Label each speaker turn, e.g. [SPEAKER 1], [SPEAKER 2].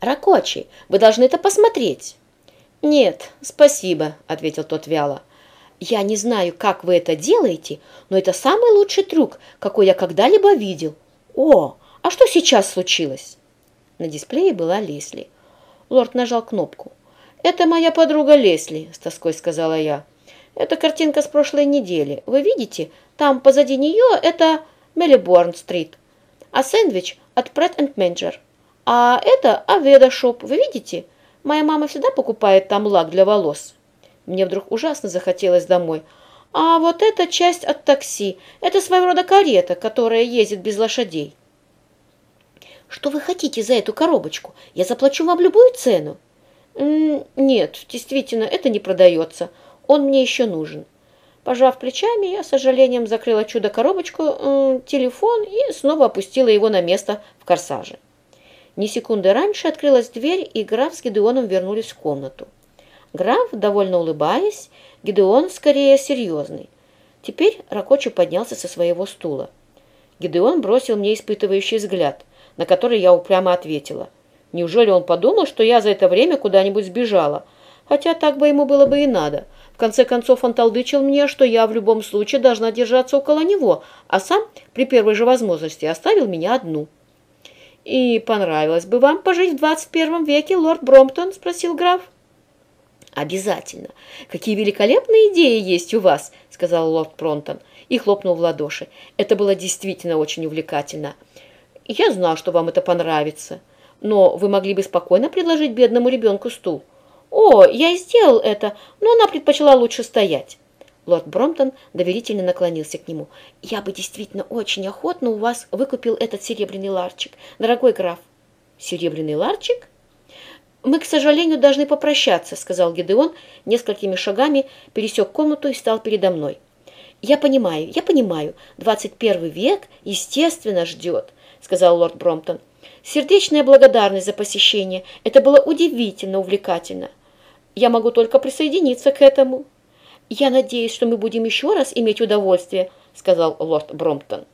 [SPEAKER 1] Ракочи, вы должны это посмотреть». «Нет, спасибо», — ответил тот вяло. «Я не знаю, как вы это делаете, но это самый лучший трюк, какой я когда-либо видел. О, а что сейчас случилось?» На дисплее была Лесли. Лорд нажал кнопку. «Это моя подруга Лесли», — с тоской сказала я. «Это картинка с прошлой недели. Вы видите, там позади нее это Мелиборн-стрит, а сэндвич от Pret A Manger. А это Aveda Shop, вы видите? Моя мама всегда покупает там лак для волос». Мне вдруг ужасно захотелось домой. «А вот эта часть от такси. Это своего рода карета, которая ездит без лошадей». «Что вы хотите за эту коробочку? Я заплачу вам любую цену». «Нет, действительно, это не продается. Он мне еще нужен». Пожав плечами, я с сожалением закрыла чудо-коробочку, телефон и снова опустила его на место в корсаже. Ни секунды раньше открылась дверь, и граф с Гедеоном вернулись в комнату. Граф, довольно улыбаясь, Гедеон скорее серьезный. Теперь Ракочи поднялся со своего стула. Гедеон бросил мне испытывающий взгляд – на который я упрямо ответила. Неужели он подумал, что я за это время куда-нибудь сбежала? Хотя так бы ему было бы и надо. В конце концов он толдычил мне, что я в любом случае должна держаться около него, а сам при первой же возможности оставил меня одну. «И понравилось бы вам пожить в двадцать первом веке, лорд Бромптон?» – спросил граф. «Обязательно. Какие великолепные идеи есть у вас!» – сказал лорд Бромптон и хлопнул в ладоши. Это было действительно очень увлекательно. Я знал, что вам это понравится. Но вы могли бы спокойно предложить бедному ребенку стул. О, я сделал это, но она предпочла лучше стоять. Лорд Бромтон доверительно наклонился к нему. «Я бы действительно очень охотно у вас выкупил этот серебряный ларчик, дорогой граф». «Серебряный ларчик?» «Мы, к сожалению, должны попрощаться», — сказал Гедеон, несколькими шагами пересек комнату и стал передо мной. «Я понимаю, я понимаю, двадцать первый век, естественно, ждет. — сказал лорд Бромптон. «Сердечная благодарность за посещение. Это было удивительно увлекательно. Я могу только присоединиться к этому». «Я надеюсь, что мы будем еще раз иметь удовольствие», — сказал лорд Бромптон.